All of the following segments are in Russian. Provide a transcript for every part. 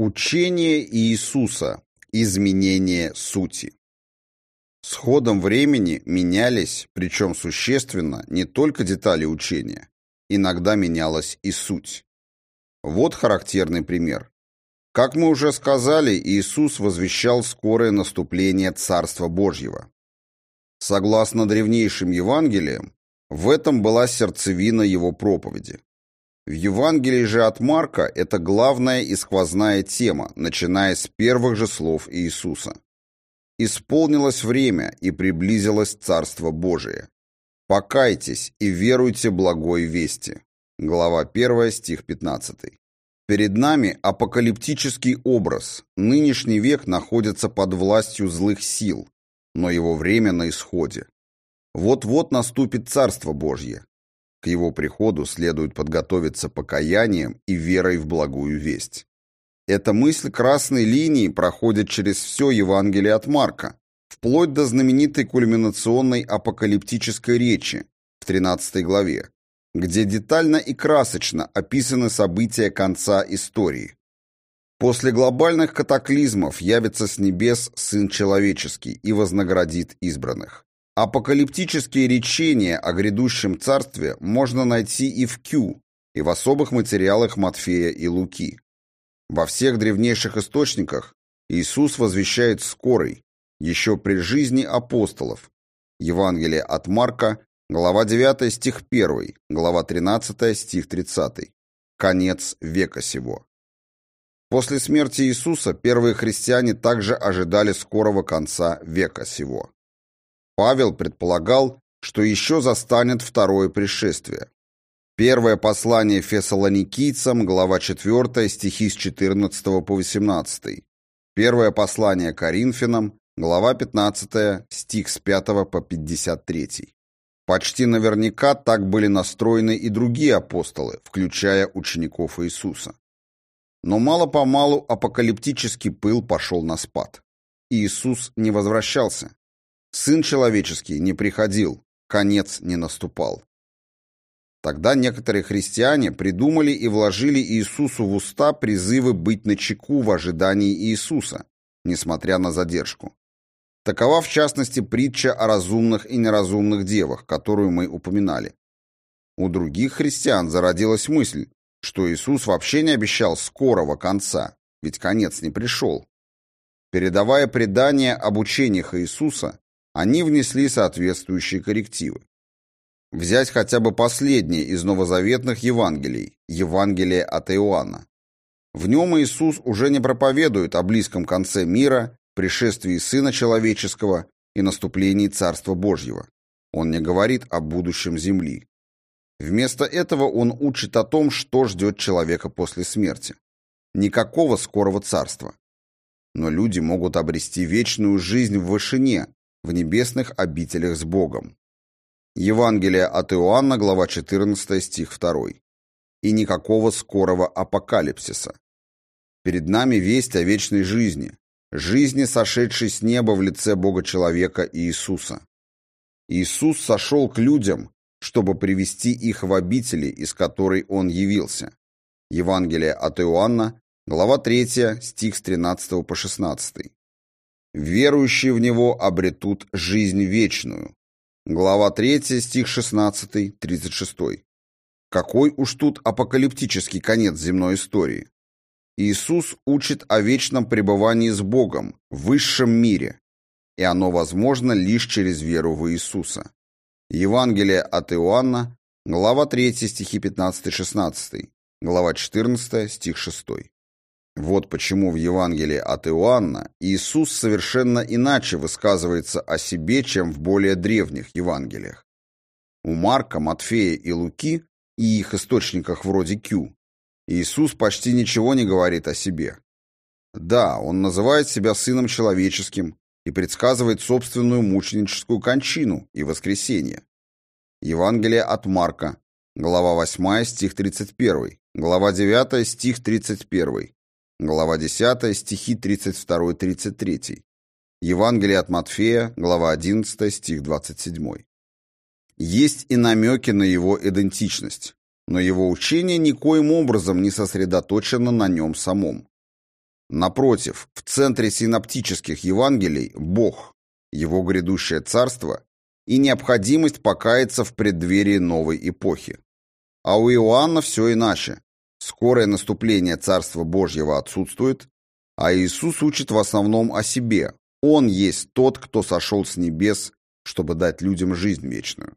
Учение Иисуса. Изменение сути. С ходом времени менялись, причем существенно, не только детали учения. Иногда менялась и суть. Вот характерный пример. Как мы уже сказали, Иисус возвещал скорое наступление Царства Божьего. Согласно древнейшим Евангелиям, в этом была сердцевина его проповеди. В Евангелии же от Марка это главная и сквозная тема, начиная с первых же слов Иисуса. «Исполнилось время, и приблизилось Царство Божие. Покайтесь и веруйте благой вести». Глава 1, стих 15. Перед нами апокалиптический образ. Нынешний век находится под властью злых сил, но его время на исходе. Вот-вот наступит Царство Божье. К его приходу следует подготовиться покаянием и верой в благую весть. Эта мысль красной линии проходит через все Евангелие от Марка, вплоть до знаменитой кульминационной апокалиптической речи в 13 главе, где детально и красочно описаны события конца истории. После глобальных катаклизмов явится с небес Сын Человеческий и вознаградит избранных. Апокалиптические речения о грядущем царстве можно найти и в Кю, и в особых материалах Матфея и Луки. Во всех древнейших источниках Иисус возвещает скорый, еще при жизни апостолов. Евангелие от Марка, глава 9, стих 1, глава 13, стих 30. Конец века сего. После смерти Иисуса первые христиане также ожидали скорого конца века сего. Павел предполагал, что еще застанет второе пришествие. Первое послание фессалоникийцам, глава 4, стихи с 14 по 18. Первое послание Коринфянам, глава 15, стих с 5 по 53. Почти наверняка так были настроены и другие апостолы, включая учеников Иисуса. Но мало-помалу апокалиптический пыл пошел на спад. Иисус не возвращался. Сын человеческий не приходил, конец не наступал. Тогда некоторые христиане придумали и вложили Иисусу в уста призывы быть начеку в ожидании Иисуса, несмотря на задержку. Такова, в частности, притча о разумных и неразумных девах, которую мы упоминали. У других христиан зародилась мысль, что Иисус вообще не обещал скорого конца, ведь конец не пришел. Передавая предания об учениях Иисуса, они внесли соответствующие коррективы. Взять хотя бы последнее из новозаветных Евангелий, Евангелие от Иоанна. В нем Иисус уже не проповедует о близком конце мира, пришествии Сына Человеческого и наступлении Царства Божьего. Он не говорит о будущем земли. Вместо этого он учит о том, что ждет человека после смерти. Никакого скорого царства. Но люди могут обрести вечную жизнь в вышине, в небесных обителях с Богом. Евангелие от Иоанна, глава 14, стих 2. И никакого скорого апокалипсиса. Перед нами весть о вечной жизни, жизни, сошедшей с неба в лице Бога-человека Иисуса. Иисус сошел к людям, чтобы привести их в обители, из которой Он явился. Евангелие от Иоанна, глава 3, стих с 13 по 16. Верующие в него обретут жизнь вечную. Глава 3, стих 16, 36. Какой уж тут апокалиптический конец земной истории. Иисус учит о вечном пребывании с Богом, в высшем мире, и оно возможно лишь через веру в Иисуса. Евангелие от Иоанна, глава 3, стихи 15-16, глава 14, стих 6. Вот почему в Евангелии от Иоанна Иисус совершенно иначе высказывается о себе, чем в более древних Евангелиях. У Марка, Матфея и Луки и их источниках вроде Кю Иисус почти ничего не говорит о себе. Да, он называет себя сыном человеческим и предсказывает собственную мученическую кончину и воскресение. Евангелие от Марка, глава 8, стих 31, глава 9, стих 31, Глава 10, стихи 32-33. Евангелие от Матфея, глава 11, стих 27. Есть и намеки на его идентичность, но его учение никоим образом не сосредоточено на нем самом. Напротив, в центре синоптических Евангелий – Бог, Его грядущее царство и необходимость покаяться в преддверии новой эпохи. А у Иоанна все иначе. Скорое наступление Царства Божьего отсутствует, а Иисус учит в основном о себе. Он есть тот, кто сошел с небес, чтобы дать людям жизнь вечную.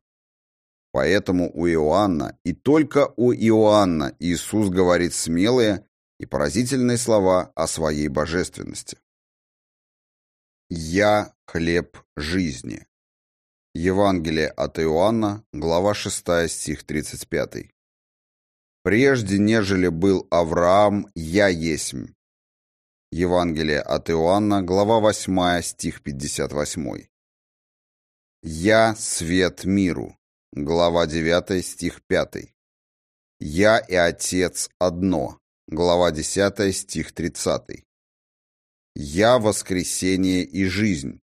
Поэтому у Иоанна и только у Иоанна Иисус говорит смелые и поразительные слова о своей божественности. «Я – хлеб жизни». Евангелие от Иоанна, глава 6, стих 35. «Прежде, нежели был Авраам, я есмь». Евангелие от Иоанна, глава 8, стих 58. «Я – свет миру». Глава 9, стих 5. «Я и Отец одно». Глава 10, стих 30. «Я – воскресение и жизнь.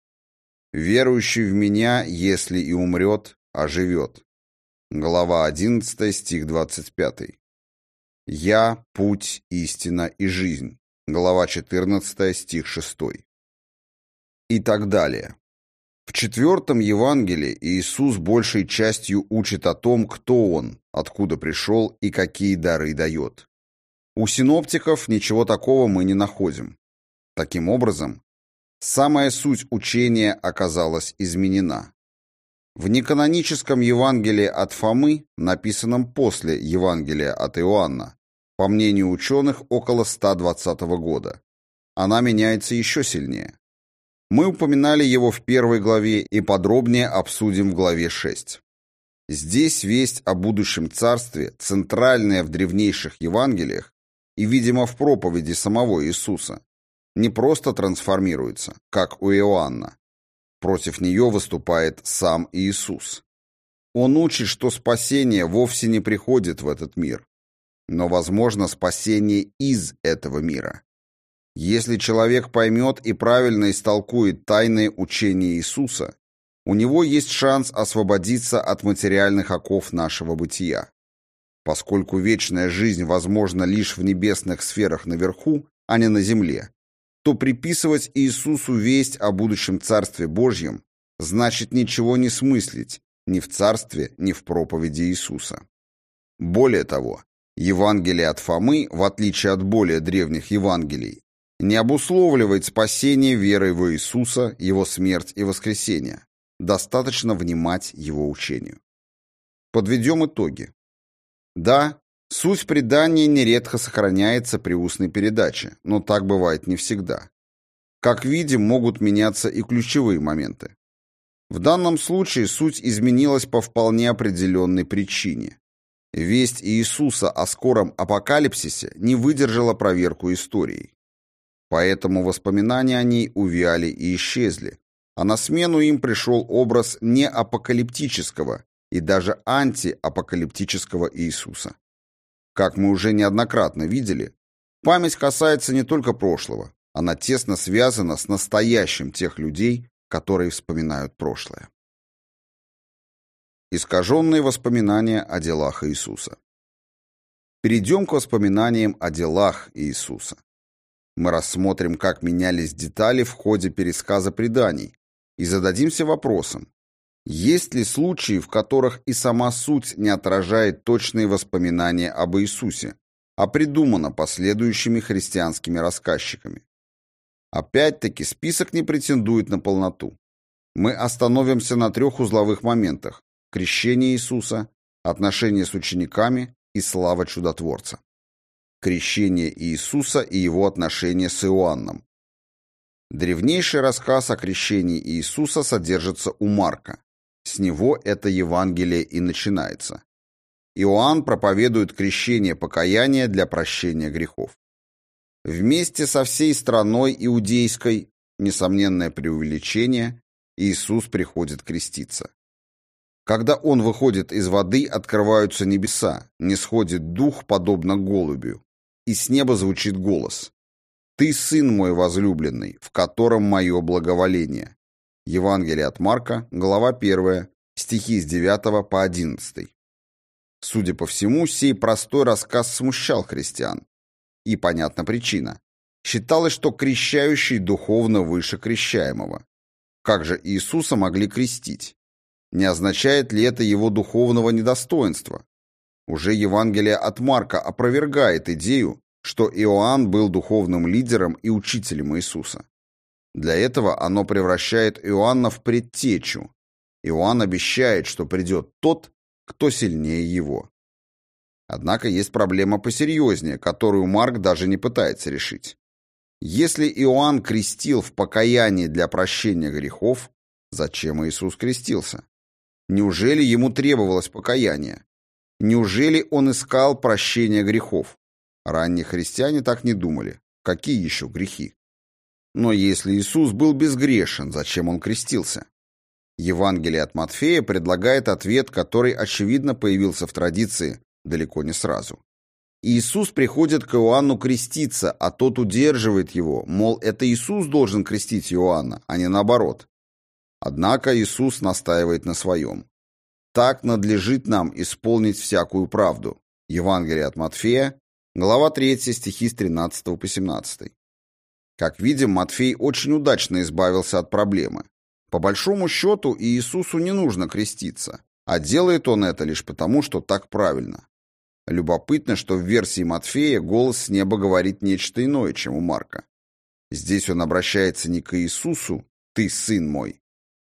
Верующий в Меня, если и умрет, оживет». Глава 11, стих 25. «Я – путь, истина и жизнь». Глава 14, стих 6. И так далее. В четвертом Евангелии Иисус большей частью учит о том, кто Он, откуда пришел и какие дары дает. У синоптиков ничего такого мы не находим. Таким образом, самая суть учения оказалась изменена. В неканоническом Евангелии от Фомы, написанном после Евангелия от Иоанна, по мнению ученых, около 120 года, она меняется еще сильнее. Мы упоминали его в первой главе и подробнее обсудим в главе 6. Здесь весть о будущем царстве, центральная в древнейших Евангелиях и, видимо, в проповеди самого Иисуса, не просто трансформируется, как у Иоанна. Против нее выступает сам Иисус. Он учит, что спасение вовсе не приходит в этот мир, но, возможно, спасение из этого мира. Если человек поймет и правильно истолкует тайные учения Иисуса, у него есть шанс освободиться от материальных оков нашего бытия. Поскольку вечная жизнь возможна лишь в небесных сферах наверху, а не на земле, то приписывать Иисусу весть о будущем Царстве Божьем значит ничего не смыслить ни в Царстве, ни в проповеди Иисуса. Более того, Евангелие от Фомы, в отличие от более древних Евангелий, не обусловливает спасение верой в Иисуса, Его смерть и воскресение. Достаточно внимать Его учению. Подведем итоги. Да, суть предания нередко сохраняется при устной передаче, но так бывает не всегда. Как видим, могут меняться и ключевые моменты. В данном случае суть изменилась по вполне определенной причине. Весть Иисуса о скором апокалипсисе не выдержала проверку историей. Поэтому воспоминания о ней увяли и исчезли, а на смену им пришел образ не апокалиптического и даже антиапокалиптического Иисуса. Как мы уже неоднократно видели, память касается не только прошлого, она тесно связана с настоящим тех людей, которые вспоминают прошлое. Искаженные воспоминания о делах Иисуса. Перейдем к воспоминаниям о делах Иисуса. Мы рассмотрим, как менялись детали в ходе пересказа преданий и зададимся вопросом, есть ли случаи, в которых и сама суть не отражает точные воспоминания об Иисусе, а придумана последующими христианскими рассказчиками. Опять-таки, список не претендует на полноту. Мы остановимся на трех узловых моментах – крещение Иисуса, отношения с учениками и слава чудотворца крещение Иисуса и его отношения с Иоанном. Древнейший рассказ о крещении Иисуса содержится у Марка. С него это Евангелие и начинается. Иоанн проповедует крещение покаяния для прощения грехов. Вместе со всей страной иудейской, несомненное преувеличение, Иисус приходит креститься. Когда он выходит из воды, открываются небеса, не сходит дух, подобно голубю, и с неба звучит голос. «Ты сын мой возлюбленный, в котором мое благоволение». Евангелие от Марка, глава 1, стихи с 9 по 11. Судя по всему, сей простой рассказ смущал христиан. И понятна причина. считалось, что крещающий духовно выше крещаемого. Как же Иисуса могли крестить? Не означает ли это его духовного недостоинства? Уже Евангелие от Марка опровергает идею, что Иоанн был духовным лидером и учителем Иисуса. Для этого оно превращает Иоанна в предтечу. Иоанн обещает, что придет тот, кто сильнее его. Однако есть проблема посерьезнее, которую Марк даже не пытается решить. Если Иоанн крестил в покаянии для прощения грехов, зачем Иисус крестился? Неужели ему требовалось покаяние? Неужели он искал прощения грехов? Ранние христиане так не думали. Какие еще грехи? Но если Иисус был безгрешен, зачем он крестился? Евангелие от Матфея предлагает ответ, который, очевидно, появился в традиции далеко не сразу. Иисус приходит к Иоанну креститься, а тот удерживает его, мол, это Иисус должен крестить Иоанна, а не наоборот. Однако Иисус настаивает на своем. Так надлежит нам исполнить всякую правду. Евангелие от Матфея, глава 3, стихи с 13 по 17. Как видим, Матфей очень удачно избавился от проблемы. По большому счету, Иисусу не нужно креститься, а делает он это лишь потому, что так правильно. Любопытно, что в версии Матфея голос с неба говорит нечто иное, чем у Марка. Здесь он обращается не к Иисусу «ты сын мой»,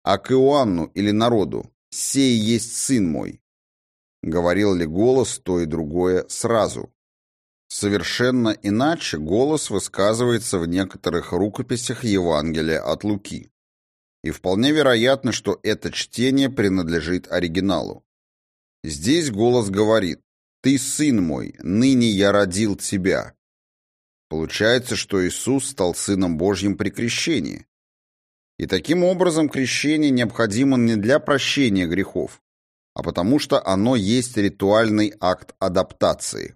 а к Иоанну или народу «сей есть сын мой». Говорил ли голос то и другое сразу? Совершенно иначе голос высказывается в некоторых рукописях Евангелия от Луки. И вполне вероятно, что это чтение принадлежит оригиналу. Здесь голос говорит «Ты сын мой, ныне я родил тебя». Получается, что Иисус стал сыном Божьим при крещении. И таким образом крещение необходимо не для прощения грехов, а потому что оно есть ритуальный акт адаптации.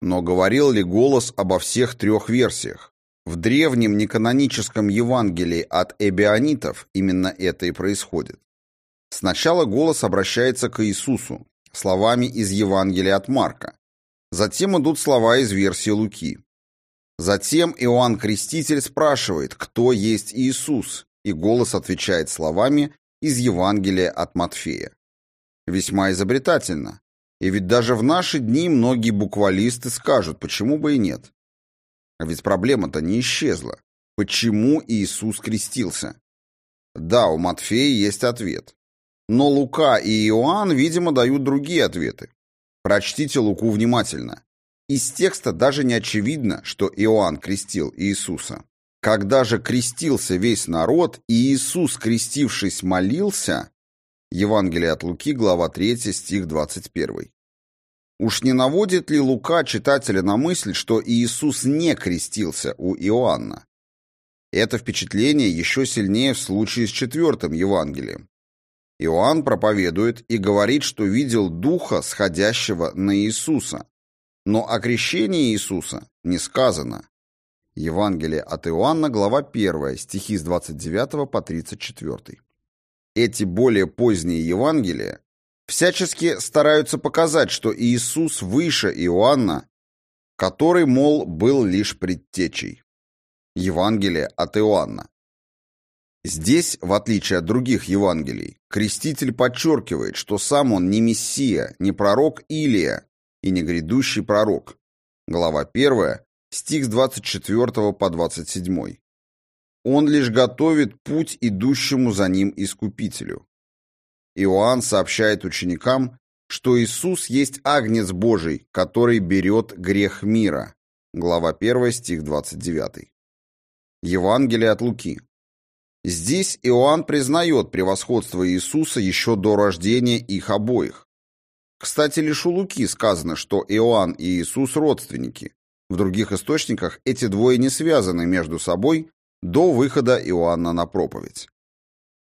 Но говорил ли голос обо всех трех версиях? В древнем неканоническом Евангелии от эбионитов именно это и происходит. Сначала голос обращается к Иисусу, словами из Евангелия от Марка. Затем идут слова из версии Луки. Затем Иоанн Креститель спрашивает, кто есть Иисус, и голос отвечает словами из Евангелия от Матфея. Весьма изобретательно. И ведь даже в наши дни многие буквалисты скажут, почему бы и нет. А ведь проблема-то не исчезла. Почему Иисус крестился? Да, у Матфея есть ответ. Но Лука и Иоанн, видимо, дают другие ответы. Прочтите Луку внимательно. Из текста даже не очевидно, что Иоанн крестил Иисуса. Когда же крестился весь народ, и Иисус, крестившись, молился, Евангелие от Луки, глава 3, стих 21. Уж не наводит ли Лука читателя на мысль, что Иисус не крестился у Иоанна? Это впечатление еще сильнее в случае с четвертым Евангелием. Иоанн проповедует и говорит, что видел Духа, сходящего на Иисуса. Но о крещении Иисуса не сказано. Евангелие от Иоанна, глава 1, стихи с 29 по 34. Эти более поздние Евангелия всячески стараются показать, что Иисус выше Иоанна, который, мол, был лишь предтечей. Евангелие от Иоанна. Здесь, в отличие от других Евангелий, креститель подчеркивает, что сам он не Мессия, не пророк Илия и не грядущий пророк. Глава 1, стих с 24 по 27. Он лишь готовит путь идущему за ним Искупителю. Иоанн сообщает ученикам, что Иисус есть Агнец Божий, который берет грех мира. Глава 1, стих 29. Евангелие от Луки. Здесь Иоанн признает превосходство Иисуса еще до рождения их обоих. Кстати, лишь у Луки сказано, что Иоанн и Иисус родственники. В других источниках эти двое не связаны между собой до выхода Иоанна на проповедь.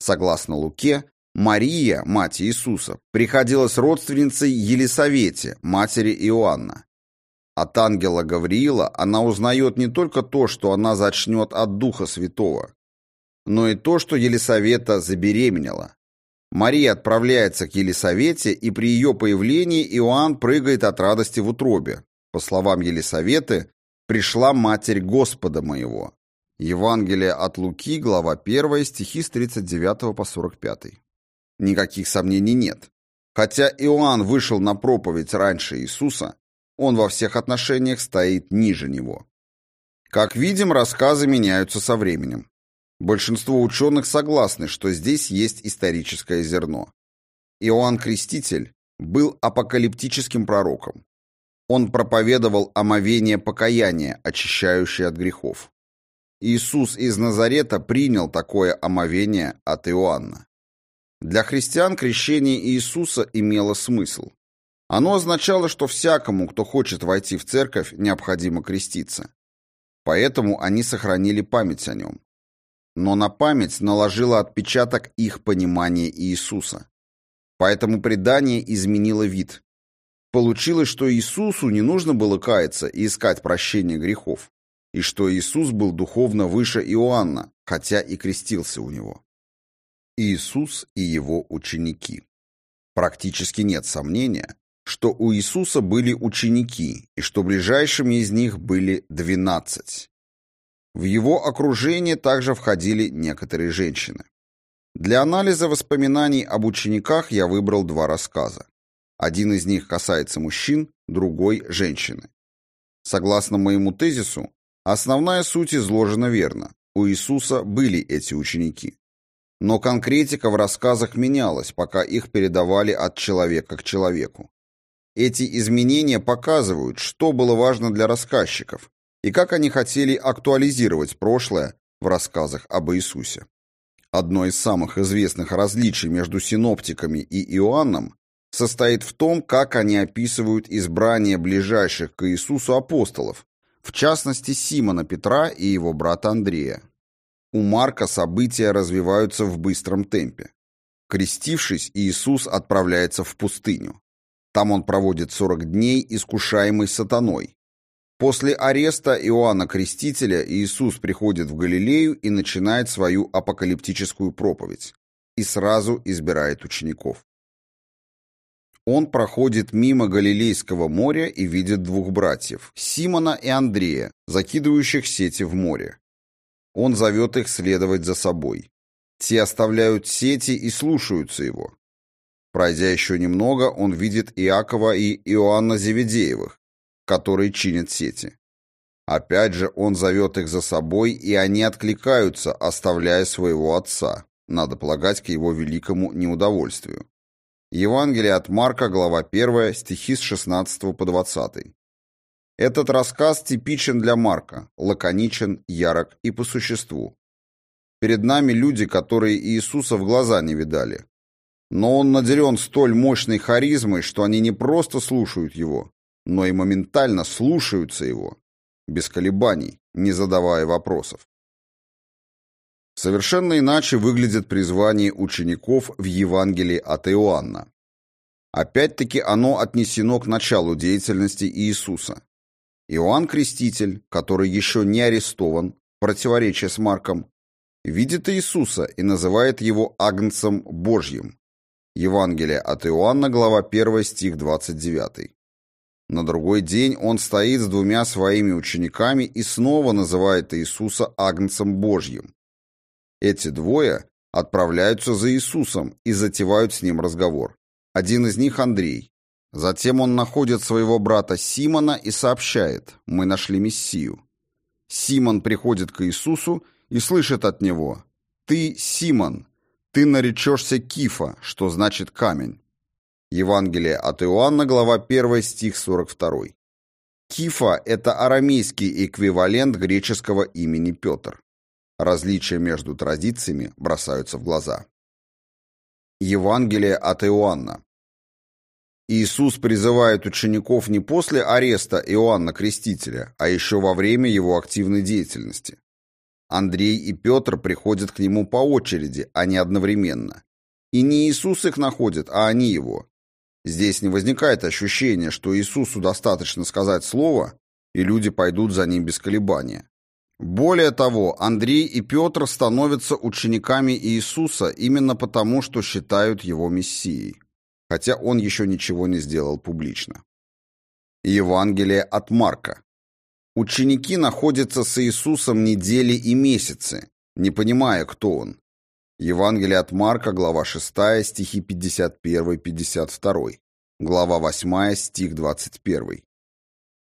Согласно Луке, Мария, мать Иисуса, приходилась родственницей Елисавете, матери Иоанна. От ангела Гавриила она узнает не только то, что она зачнет от Духа Святого, но и то, что Елисавета забеременела. Мария отправляется к Елисавете, и при ее появлении Иоанн прыгает от радости в утробе. По словам Елисаветы, пришла Матерь Господа моего». Евангелие от Луки, глава 1, стихи с 39 по 45. Никаких сомнений нет. Хотя Иоанн вышел на проповедь раньше Иисуса, он во всех отношениях стоит ниже него. Как видим, рассказы меняются со временем. Большинство ученых согласны, что здесь есть историческое зерно. Иоанн Креститель был апокалиптическим пророком. Он проповедовал омовение покаяния, очищающее от грехов. Иисус из Назарета принял такое омовение от Иоанна. Для христиан крещение Иисуса имело смысл. Оно означало, что всякому, кто хочет войти в церковь, необходимо креститься. Поэтому они сохранили память о нем. Но на память наложило отпечаток их понимания Иисуса. Поэтому предание изменило вид. Получилось, что Иисусу не нужно было каяться и искать прощения грехов, и что Иисус был духовно выше Иоанна, хотя и крестился у него. Иисус и его ученики. Практически нет сомнения, что у Иисуса были ученики и что ближайшими из них были двенадцать. В его окружение также входили некоторые женщины. Для анализа воспоминаний об учениках я выбрал два рассказа. Один из них касается мужчин, другой – женщины. Согласно моему тезису, основная суть изложена верно. У Иисуса были эти ученики. Но конкретика в рассказах менялась, пока их передавали от человека к человеку. Эти изменения показывают, что было важно для рассказчиков и как они хотели актуализировать прошлое в рассказах об Иисусе. Одно из самых известных различий между синоптиками и Иоанном состоит в том, как они описывают избрание ближайших к Иисусу апостолов, в частности Симона Петра и его брата Андрея. У Марка события развиваются в быстром темпе. Крестившись, Иисус отправляется в пустыню. Там он проводит 40 дней, искушаемый сатаной. После ареста Иоанна Крестителя Иисус приходит в Галилею и начинает свою апокалиптическую проповедь. И сразу избирает учеников. Он проходит мимо Галилейского моря и видит двух братьев, Симона и Андрея, закидывающих сети в море. Он зовет их следовать за собой. Те оставляют сети и слушаются его. Пройдя еще немного, он видит Иакова и Иоанна Зеведеевых, которые чинят сети. Опять же, он зовет их за собой, и они откликаются, оставляя своего отца, надо полагать, к его великому неудовольствию. Евангелие от Марка, глава 1, стихи с 16 по 20. Этот рассказ типичен для Марка, лаконичен, ярок и по существу. Перед нами люди, которые Иисуса в глаза не видали. Но он наделен столь мощной харизмой, что они не просто слушают его, но и моментально слушаются его, без колебаний, не задавая вопросов. Совершенно иначе выглядит призвание учеников в Евангелии от Иоанна. Опять-таки оно отнесено к началу деятельности Иисуса. Иоанн Креститель, который еще не арестован, противоречие с Марком, видит Иисуса и называет его Агнцем Божьим. Евангелие от Иоанна, глава 1, стих 29. На другой день он стоит с двумя своими учениками и снова называет Иисуса Агнцем Божьим. Эти двое отправляются за Иисусом и затевают с ним разговор. Один из них Андрей, Затем он находит своего брата Симона и сообщает «Мы нашли Мессию». Симон приходит к Иисусу и слышит от него «Ты Симон, ты наречешься Кифа, что значит камень». Евангелие от Иоанна, глава 1, стих 42. Кифа – это арамейский эквивалент греческого имени Петр. Различия между традициями бросаются в глаза. Евангелие от Иоанна. Иисус призывает учеников не после ареста Иоанна Крестителя, а еще во время его активной деятельности. Андрей и Петр приходят к нему по очереди, а не одновременно. И не Иисус их находит, а они его. Здесь не возникает ощущения, что Иисусу достаточно сказать слово, и люди пойдут за ним без колебания. Более того, Андрей и Петр становятся учениками Иисуса именно потому, что считают его Мессией хотя он еще ничего не сделал публично. Евангелие от Марка. Ученики находятся с Иисусом недели и месяцы, не понимая, кто он. Евангелие от Марка, глава 6, стихи 51-52. Глава 8, стих 21.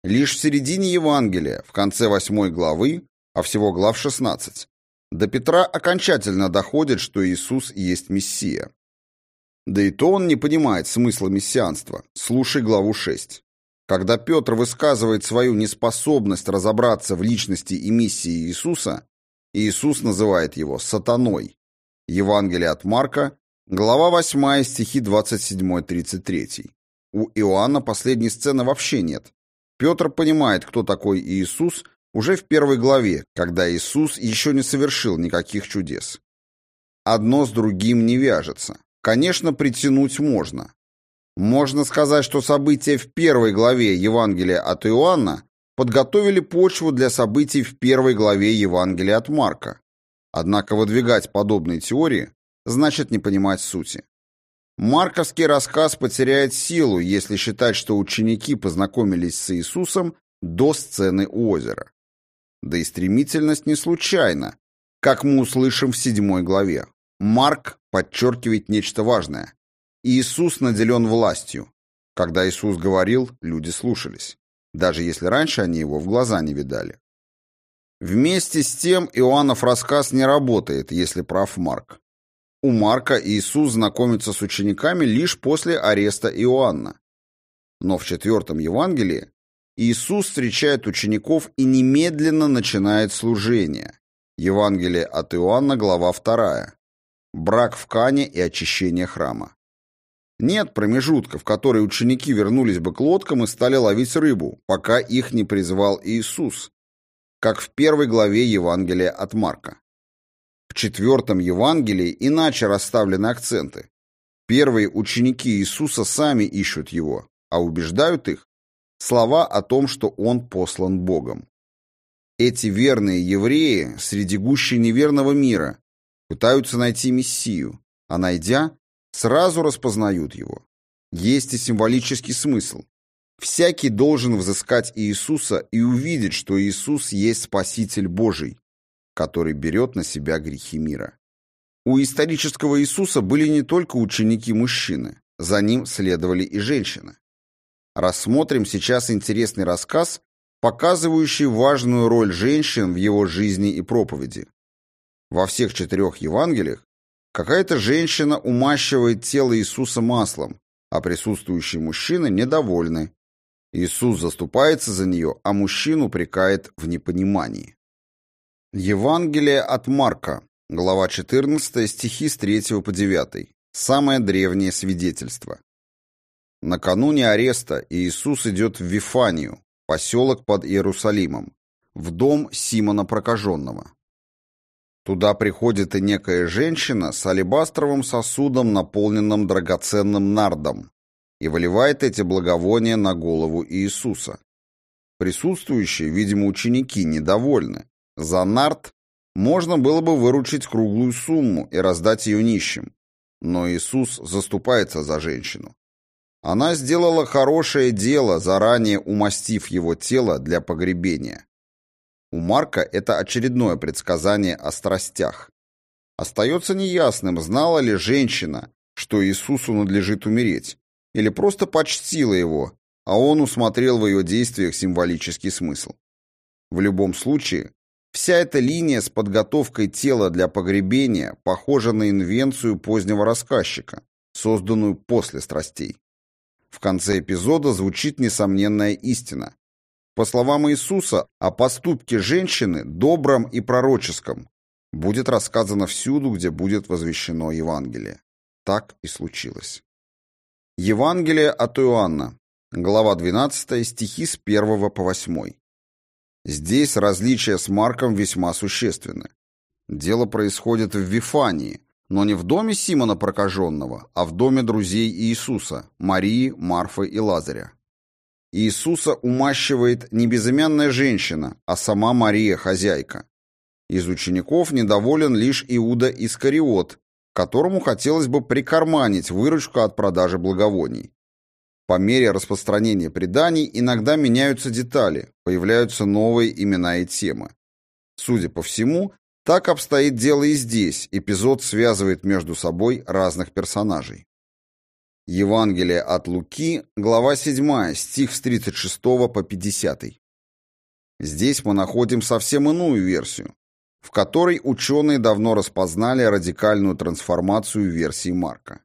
Лишь в середине Евангелия, в конце 8 главы, а всего глав 16, до Петра окончательно доходит, что Иисус есть Мессия. Да и то он не понимает смысла мессианства. Слушай главу 6. Когда Петр высказывает свою неспособность разобраться в личности и миссии Иисуса, Иисус называет его «сатаной». Евангелие от Марка, глава 8, стихи 27-33. У Иоанна последней сцены вообще нет. Петр понимает, кто такой Иисус, уже в первой главе, когда Иисус еще не совершил никаких чудес. Одно с другим не вяжется. Конечно, притянуть можно. Можно сказать, что события в первой главе Евангелия от Иоанна подготовили почву для событий в первой главе Евангелия от Марка. Однако выдвигать подобные теории значит не понимать сути. Марковский рассказ потеряет силу, если считать, что ученики познакомились с Иисусом до сцены у озера. Да и стремительность не случайна, как мы услышим в седьмой главе. Марк подчеркивает нечто важное. Иисус наделен властью. Когда Иисус говорил, люди слушались, даже если раньше они его в глаза не видали. Вместе с тем Иоаннов рассказ не работает, если прав Марк. У Марка Иисус знакомится с учениками лишь после ареста Иоанна. Но в четвертом Евангелии Иисус встречает учеников и немедленно начинает служение. Евангелие от Иоанна, глава 2. Брак в Кане и очищение храма. Нет промежутка, в который ученики вернулись бы к лодкам и стали ловить рыбу, пока их не призвал Иисус, как в первой главе Евангелия от Марка. В четвертом Евангелии иначе расставлены акценты. Первые ученики Иисуса сами ищут его, а убеждают их слова о том, что он послан Богом. Эти верные евреи среди гущи неверного мира пытаются найти Мессию, а найдя, сразу распознают его. Есть и символический смысл. Всякий должен взыскать Иисуса и увидеть, что Иисус есть Спаситель Божий, который берет на себя грехи мира. У исторического Иисуса были не только ученики-мужчины, за ним следовали и женщины. Рассмотрим сейчас интересный рассказ, показывающий важную роль женщин в его жизни и проповеди. Во всех четырех Евангелиях какая-то женщина умащивает тело Иисуса маслом, а присутствующие мужчины недовольны. Иисус заступается за нее, а мужчин упрекает в непонимании. Евангелие от Марка, глава 14, стихи с 3 по 9. Самое древнее свидетельство. Накануне ареста Иисус идет в Вифанию, поселок под Иерусалимом, в дом Симона Прокаженного. Туда приходит и некая женщина с алебастровым сосудом, наполненным драгоценным нардом, и выливает эти благовония на голову Иисуса. Присутствующие, видимо, ученики недовольны, за нарт можно было бы выручить круглую сумму и раздать ее нищим. Но Иисус заступается за женщину. Она сделала хорошее дело, заранее умастив его тело для погребения. У Марка это очередное предсказание о страстях. Остается неясным, знала ли женщина, что Иисусу надлежит умереть, или просто почтила его, а он усмотрел в ее действиях символический смысл. В любом случае, Вся эта линия с подготовкой тела для погребения похожа на инвенцию позднего рассказчика, созданную после страстей. В конце эпизода звучит несомненная истина. По словам Иисуса, о поступке женщины, добром и пророческом, будет рассказано всюду, где будет возвещено Евангелие. Так и случилось. Евангелие от Иоанна, глава 12, стихи с 1 по 8. Здесь различия с Марком весьма существенны. Дело происходит в Вифании, но не в доме Симона Прокаженного, а в доме друзей Иисуса, Марии, Марфы и Лазаря. Иисуса умащивает не безымянная женщина, а сама Мария, хозяйка. Из учеников недоволен лишь Иуда Искариот, которому хотелось бы прикарманить выручку от продажи благовоний. По мере распространения преданий иногда меняются детали, появляются новые имена и темы. Судя по всему, так обстоит дело и здесь, эпизод связывает между собой разных персонажей. Евангелие от Луки, глава 7, стих с 36 по 50. Здесь мы находим совсем иную версию, в которой ученые давно распознали радикальную трансформацию версии Марка.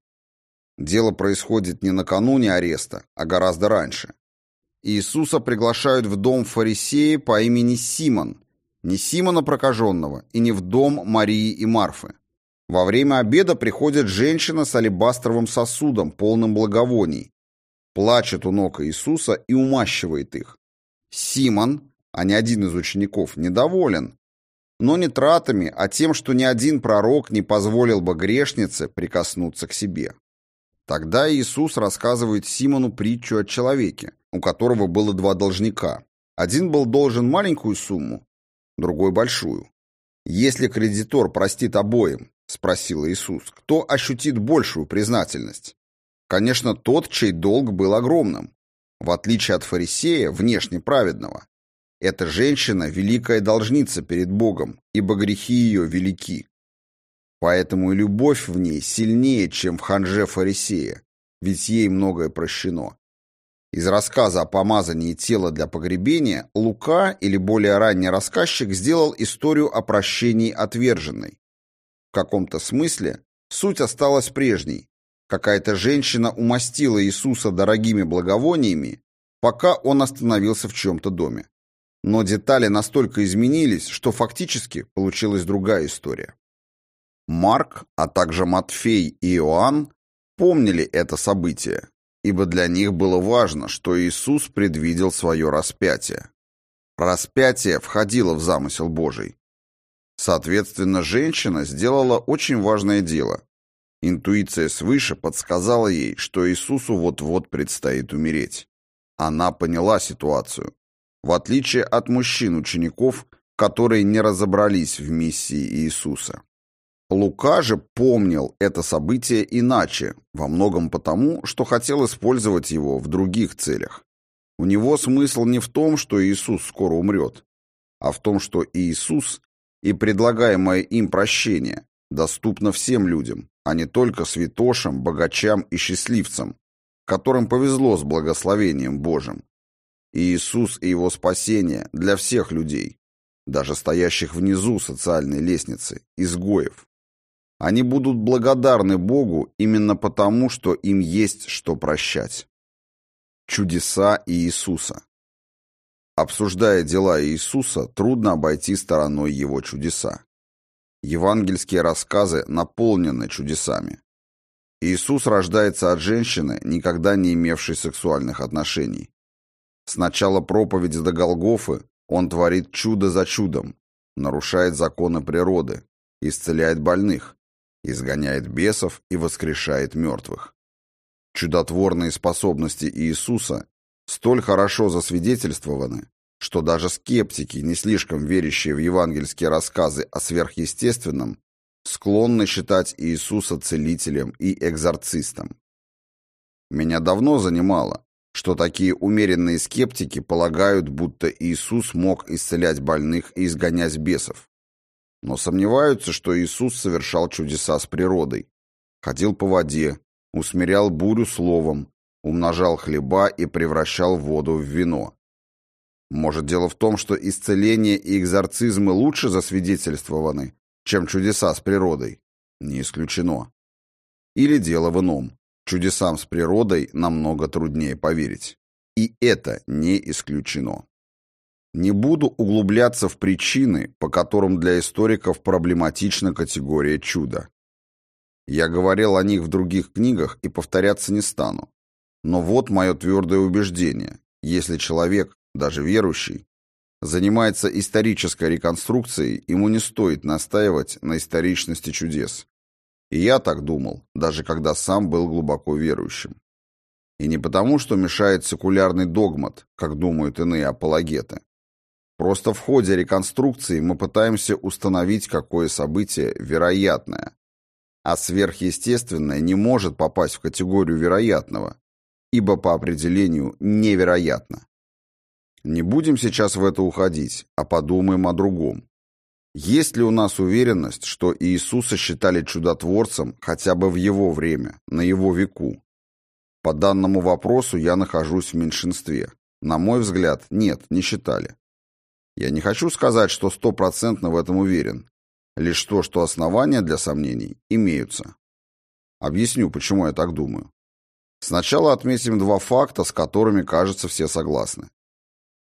Дело происходит не накануне ареста, а гораздо раньше. Иисуса приглашают в дом фарисея по имени Симон, не Симона прокаженного и не в дом Марии и Марфы. Во время обеда приходит женщина с алебастровым сосудом, полным благовоний, плачет у ног Иисуса и умащивает их. Симон, а не один из учеников, недоволен, но не тратами, а тем, что ни один пророк не позволил бы грешнице прикоснуться к себе. Тогда Иисус рассказывает Симону притчу о человеке, у которого было два должника. Один был должен маленькую сумму, другой большую. Если кредитор простит обоим, спросил Иисус, кто ощутит большую признательность? Конечно, тот, чей долг был огромным. В отличие от фарисея, внешне праведного, эта женщина – великая должница перед Богом, ибо грехи ее велики. Поэтому и любовь в ней сильнее, чем в ханже фарисея, ведь ей многое прощено. Из рассказа о помазании тела для погребения Лука, или более ранний рассказчик, сделал историю о прощении отверженной. В каком-то смысле суть осталась прежней. Какая-то женщина умастила Иисуса дорогими благовониями, пока он остановился в чем-то доме. Но детали настолько изменились, что фактически получилась другая история. Марк, а также Матфей и Иоанн помнили это событие, ибо для них было важно, что Иисус предвидел свое распятие. Распятие входило в замысел Божий. Соответственно, женщина сделала очень важное дело. Интуиция свыше подсказала ей, что Иисусу вот-вот предстоит умереть. Она поняла ситуацию. В отличие от мужчин-учеников, которые не разобрались в миссии Иисуса. Лука же помнил это событие иначе, во многом потому, что хотел использовать его в других целях. У него смысл не в том, что Иисус скоро умрет, а в том, что Иисус и предлагаемое им прощение доступно всем людям, а не только святошам, богачам и счастливцам, которым повезло с благословением Божьим. Иисус и его спасение для всех людей, даже стоящих внизу социальной лестницы, изгоев. Они будут благодарны Богу именно потому, что им есть что прощать. Чудеса Иисуса Обсуждая дела Иисуса, трудно обойти стороной его чудеса. Евангельские рассказы наполнены чудесами. Иисус рождается от женщины, никогда не имевшей сексуальных отношений. С начала проповеди до Голгофы он творит чудо за чудом, нарушает законы природы, исцеляет больных, изгоняет бесов и воскрешает мертвых. Чудотворные способности Иисуса столь хорошо засвидетельствованы, что даже скептики, не слишком верящие в евангельские рассказы о сверхъестественном, склонны считать Иисуса целителем и экзорцистом. Меня давно занимало, что такие умеренные скептики полагают, будто Иисус мог исцелять больных и изгонять бесов но сомневаются, что Иисус совершал чудеса с природой. Ходил по воде, усмирял бурю словом, умножал хлеба и превращал воду в вино. Может, дело в том, что исцеление и экзорцизмы лучше засвидетельствованы, чем чудеса с природой? Не исключено. Или дело в ином. Чудесам с природой намного труднее поверить. И это не исключено. Не буду углубляться в причины, по которым для историков проблематична категория чуда. Я говорил о них в других книгах и повторяться не стану. Но вот мое твердое убеждение. Если человек, даже верующий, занимается исторической реконструкцией, ему не стоит настаивать на историчности чудес. И я так думал, даже когда сам был глубоко верующим. И не потому, что мешает секулярный догмат, как думают иные апологеты, Просто в ходе реконструкции мы пытаемся установить, какое событие вероятное. А сверхъестественное не может попасть в категорию вероятного, ибо по определению невероятно. Не будем сейчас в это уходить, а подумаем о другом. Есть ли у нас уверенность, что Иисуса считали чудотворцем хотя бы в его время, на его веку? По данному вопросу я нахожусь в меньшинстве. На мой взгляд, нет, не считали. Я не хочу сказать, что стопроцентно в этом уверен. Лишь то, что основания для сомнений имеются. Объясню, почему я так думаю. Сначала отметим два факта, с которыми, кажется, все согласны.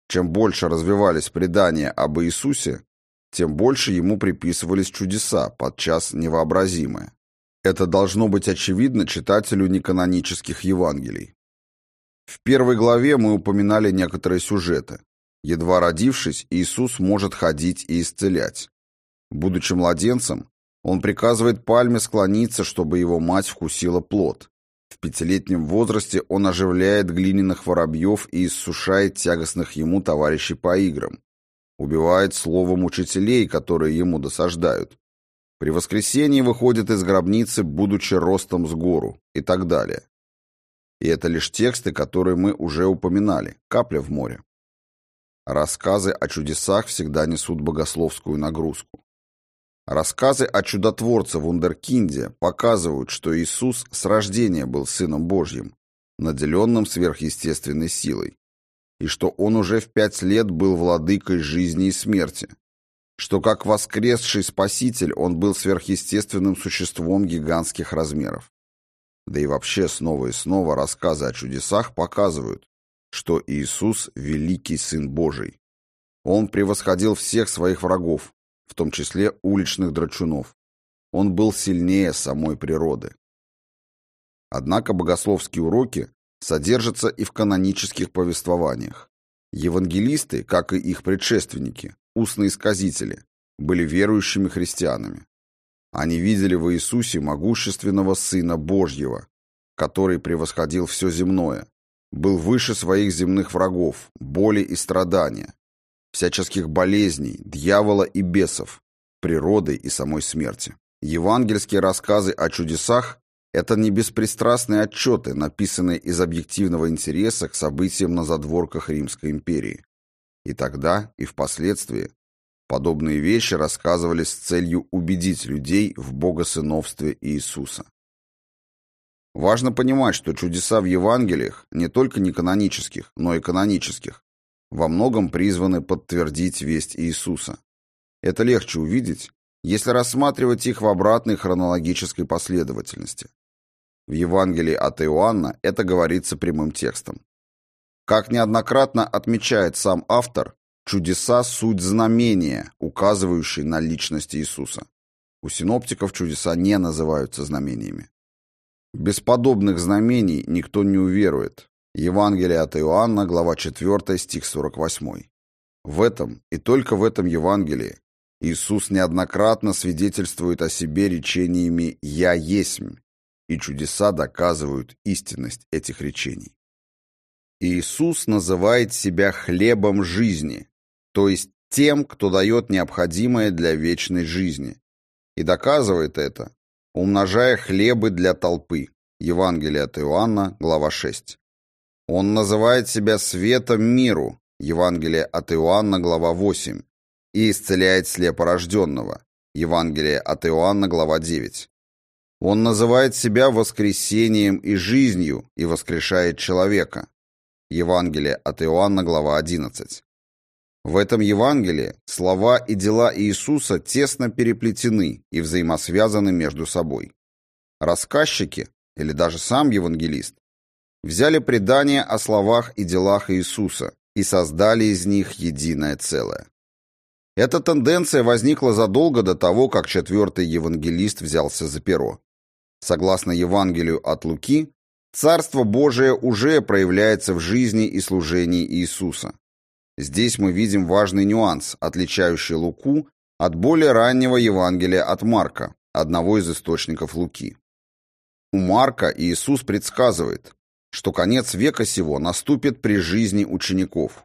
Чем больше развивались предания об Иисусе, тем больше ему приписывались чудеса, подчас невообразимые. Это должно быть очевидно читателю неканонических Евангелий. В первой главе мы упоминали некоторые сюжеты. Едва родившись, Иисус может ходить и исцелять. Будучи младенцем, он приказывает пальме склониться, чтобы его мать вкусила плод. В пятилетнем возрасте он оживляет глиняных воробьев и иссушает тягостных ему товарищей по играм. Убивает словом учителей, которые ему досаждают. При воскресенье выходит из гробницы, будучи ростом с гору, и так далее. И это лишь тексты, которые мы уже упоминали, капля в море. Рассказы о чудесах всегда несут богословскую нагрузку. Рассказы о чудотворце Вундеркинде показывают, что Иисус с рождения был Сыном Божьим, наделенным сверхъестественной силой, и что Он уже в пять лет был владыкой жизни и смерти, что как воскресший Спаситель Он был сверхъестественным существом гигантских размеров. Да и вообще снова и снова рассказы о чудесах показывают, что Иисус – великий Сын Божий. Он превосходил всех своих врагов, в том числе уличных драчунов. Он был сильнее самой природы. Однако богословские уроки содержатся и в канонических повествованиях. Евангелисты, как и их предшественники, устные сказители, были верующими христианами. Они видели в Иисусе могущественного Сына Божьего, который превосходил все земное, был выше своих земных врагов, боли и страдания, всяческих болезней, дьявола и бесов, природы и самой смерти. Евангельские рассказы о чудесах – это не беспристрастные отчеты, написанные из объективного интереса к событиям на задворках Римской империи. И тогда, и впоследствии подобные вещи рассказывались с целью убедить людей в богосыновстве Иисуса. Важно понимать, что чудеса в Евангелиях не только не канонических, но и канонических во многом призваны подтвердить весть Иисуса. Это легче увидеть, если рассматривать их в обратной хронологической последовательности. В Евангелии от Иоанна это говорится прямым текстом. Как неоднократно отмечает сам автор, чудеса – суть знамения, указывающие на личность Иисуса. У синоптиков чудеса не называются знамениями. Без подобных знамений никто не уверует, Евангелие от Иоанна, глава 4, стих 48. В этом и только в этом Евангелии Иисус неоднократно свидетельствует о себе речениями «Я есмь», и чудеса доказывают истинность этих речений. Иисус называет себя хлебом жизни, то есть тем, кто дает необходимое для вечной жизни, и доказывает это, умножая хлебы для толпы. Евангелие от Иоанна, глава 6. Он называет себя светом миру, Евангелие от Иоанна, глава 8, и исцеляет слепорожденного, Евангелие от Иоанна, глава 9. Он называет себя воскресением и жизнью и воскрешает человека, Евангелие от Иоанна, глава 11. В этом Евангелии слова и дела Иисуса тесно переплетены и взаимосвязаны между собой. Рассказчики, или даже сам евангелист, взяли предания о словах и делах Иисуса и создали из них единое целое. Эта тенденция возникла задолго до того, как четвертый евангелист взялся за перо. Согласно Евангелию от Луки, Царство Божие уже проявляется в жизни и служении Иисуса. Здесь мы видим важный нюанс, отличающий Луку от более раннего Евангелия от Марка, одного из источников Луки. У Марка Иисус предсказывает, что конец века сего наступит при жизни учеников.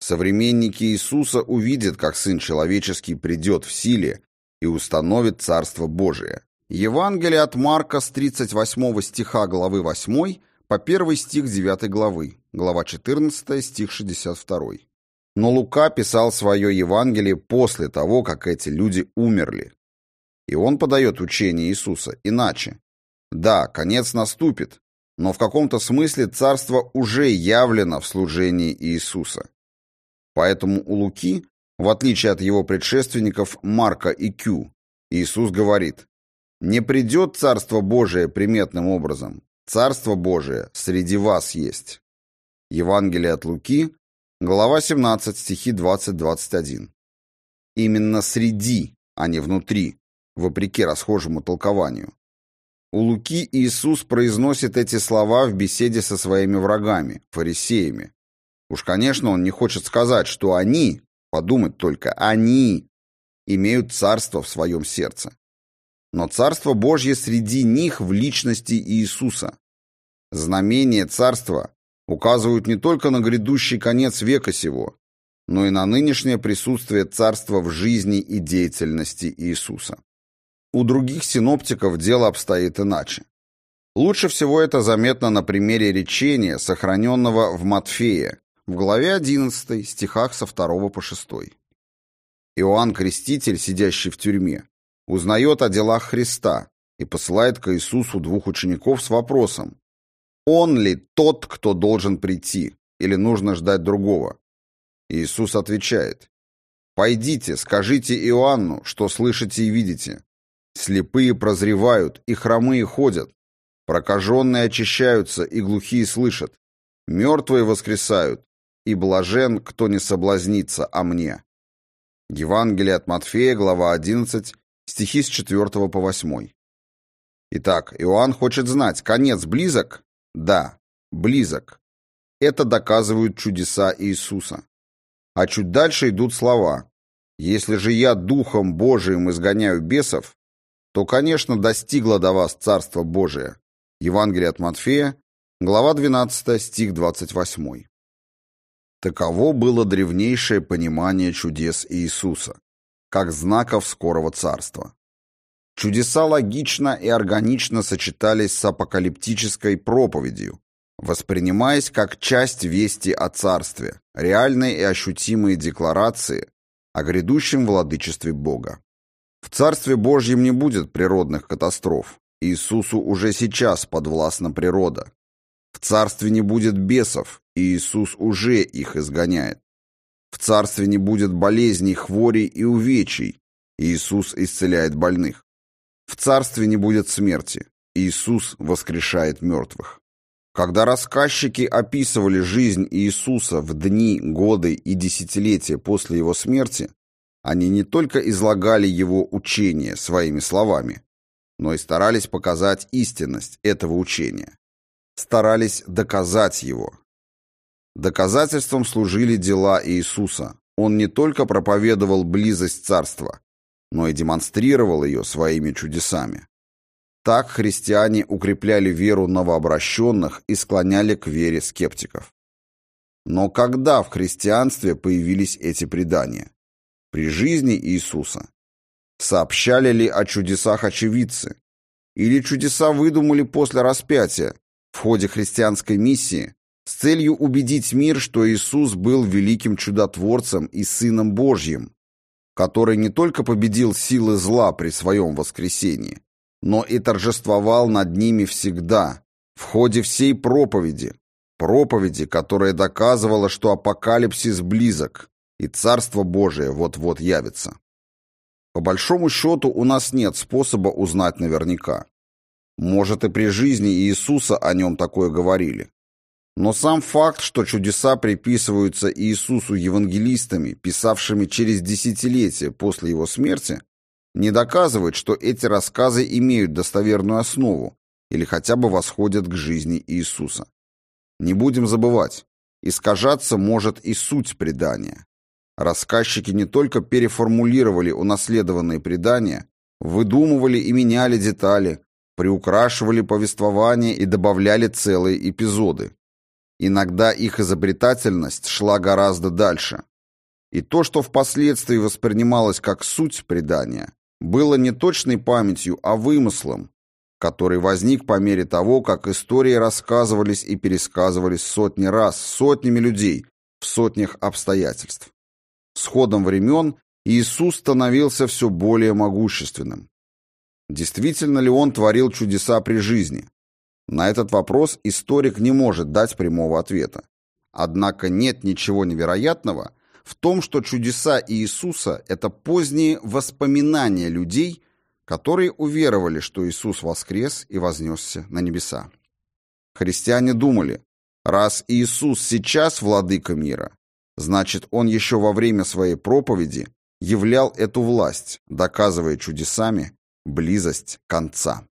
Современники Иисуса увидят, как Сын Человеческий придет в силе и установит Царство Божие. Евангелие от Марка с 38 стиха главы 8 по первый стих 9 главы, глава 14, стих 62. Но Лука писал свое Евангелие после того, как эти люди умерли. И он подает учение Иисуса иначе. Да, конец наступит, но в каком-то смысле царство уже явлено в служении Иисуса. Поэтому у Луки, в отличие от его предшественников Марка и Кю, Иисус говорит, «Не придет Царство Божие приметным образом, Царство Божие среди вас есть». Евангелие от Луки, глава 17, стихи 20-21. Именно среди, а не внутри, вопреки расхожему толкованию. У Луки Иисус произносит эти слова в беседе со своими врагами, фарисеями. Уж, конечно, он не хочет сказать, что они, подумать только, они имеют царство в своем сердце. Но царство Божье среди них в личности Иисуса. Знамения царства указывают не только на грядущий конец века сего, но и на нынешнее присутствие царства в жизни и деятельности Иисуса. У других синоптиков дело обстоит иначе. Лучше всего это заметно на примере речения, сохраненного в Матфея, в главе 11, стихах со 2 по 6. Иоанн Креститель, сидящий в тюрьме, узнает о делах Христа и посылает к Иисусу двух учеников с вопросом, «Он ли тот, кто должен прийти, или нужно ждать другого?» Иисус отвечает, «Пойдите, скажите Иоанну, что слышите и видите. Слепые прозревают, и хромые ходят. Прокаженные очищаются, и глухие слышат. Мертвые воскресают, и блажен, кто не соблазнится о мне». Евангелие от Матфея, глава 11, стихи с 4 по 8. Итак, Иоанн хочет знать, конец близок? Да, близок. Это доказывают чудеса Иисуса. А чуть дальше идут слова. «Если же я Духом Божиим изгоняю бесов, то, конечно, достигло до вас Царство Божие. Евангелие от Матфея, глава 12, стих 28. Таково было древнейшее понимание чудес Иисуса, как знаков скорого царства. Чудеса логично и органично сочетались с апокалиптической проповедью, воспринимаясь как часть вести о царстве, реальные и ощутимые декларации о грядущем владычестве Бога. В Царстве Божьем не будет природных катастроф. Иисусу уже сейчас подвластна природа. В Царстве не будет бесов, и Иисус уже их изгоняет. В Царстве не будет болезней, хворей и увечий, Иисус исцеляет больных. В Царстве не будет смерти, Иисус воскрешает мертвых. Когда рассказчики описывали жизнь Иисуса в дни, годы и десятилетия после его смерти, они не только излагали его учение своими словами, но и старались показать истинность этого учения. Старались доказать его. Доказательством служили дела Иисуса. Он не только проповедовал близость царства, но и демонстрировал ее своими чудесами. Так христиане укрепляли веру новообращенных и склоняли к вере скептиков. Но когда в христианстве появились эти предания? при жизни Иисуса? Сообщали ли о чудесах очевидцы? Или чудеса выдумали после распятия, в ходе христианской миссии, с целью убедить мир, что Иисус был великим чудотворцем и Сыном Божьим, который не только победил силы зла при своем воскресении, но и торжествовал над ними всегда, в ходе всей проповеди, проповеди, которая доказывала, что апокалипсис близок, и Царство Божие вот-вот явится. По большому счету у нас нет способа узнать наверняка. Может, и при жизни Иисуса о нем такое говорили. Но сам факт, что чудеса приписываются Иисусу евангелистами, писавшими через десятилетия после его смерти, не доказывает, что эти рассказы имеют достоверную основу или хотя бы восходят к жизни Иисуса. Не будем забывать, искажаться может и суть предания. Рассказчики не только переформулировали унаследованные предания, выдумывали и меняли детали, приукрашивали повествование и добавляли целые эпизоды. Иногда их изобретательность шла гораздо дальше. И то, что впоследствии воспринималось как суть предания, было не точной памятью, а вымыслом, который возник по мере того, как истории рассказывались и пересказывались сотни раз, сотнями людей, в сотнях обстоятельств. С ходом времен Иисус становился все более могущественным. Действительно ли он творил чудеса при жизни? На этот вопрос историк не может дать прямого ответа. Однако нет ничего невероятного в том, что чудеса Иисуса – это поздние воспоминания людей, которые уверовали, что Иисус воскрес и вознесся на небеса. Христиане думали, раз Иисус сейчас владыка мира, значит, Он еще во время своей проповеди являл эту власть, доказывая чудесами близость конца.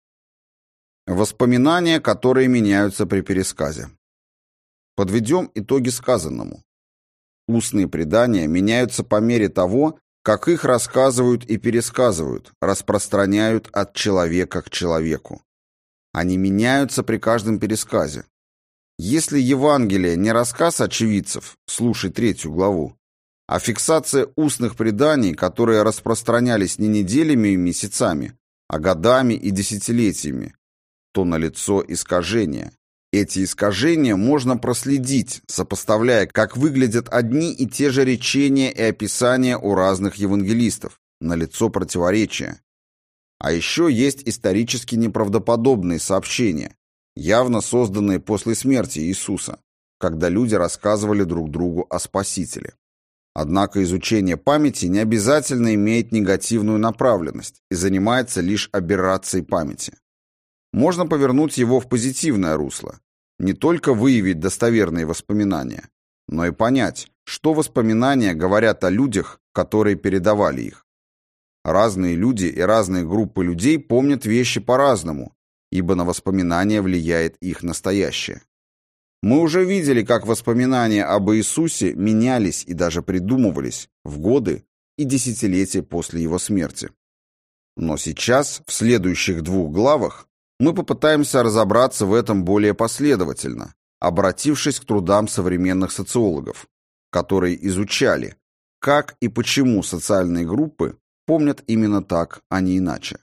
Воспоминания, которые меняются при пересказе. Подведем итоги сказанному. Устные предания меняются по мере того, как их рассказывают и пересказывают, распространяют от человека к человеку. Они меняются при каждом пересказе. Если Евангелие не рассказ очевидцев, слушай третью главу, а фиксация устных преданий, которые распространялись не неделями и месяцами, а годами и десятилетиями, то налицо искажение. Эти искажения можно проследить, сопоставляя, как выглядят одни и те же речения и описания у разных евангелистов. Налицо противоречия. А еще есть исторически неправдоподобные сообщения, явно созданные после смерти Иисуса, когда люди рассказывали друг другу о Спасителе. Однако изучение памяти не обязательно имеет негативную направленность и занимается лишь аберрацией памяти. Можно повернуть его в позитивное русло, не только выявить достоверные воспоминания, но и понять, что воспоминания говорят о людях, которые передавали их. Разные люди и разные группы людей помнят вещи по-разному, ибо на воспоминания влияет их настоящее. Мы уже видели, как воспоминания об Иисусе менялись и даже придумывались в годы и десятилетия после его смерти. Но сейчас, в следующих двух главах, мы попытаемся разобраться в этом более последовательно, обратившись к трудам современных социологов, которые изучали, как и почему социальные группы помнят именно так, а не иначе.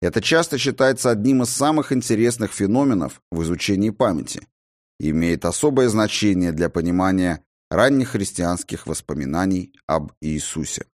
Это часто считается одним из самых интересных феноменов в изучении памяти и имеет особое значение для понимания ранних христианских воспоминаний об Иисусе.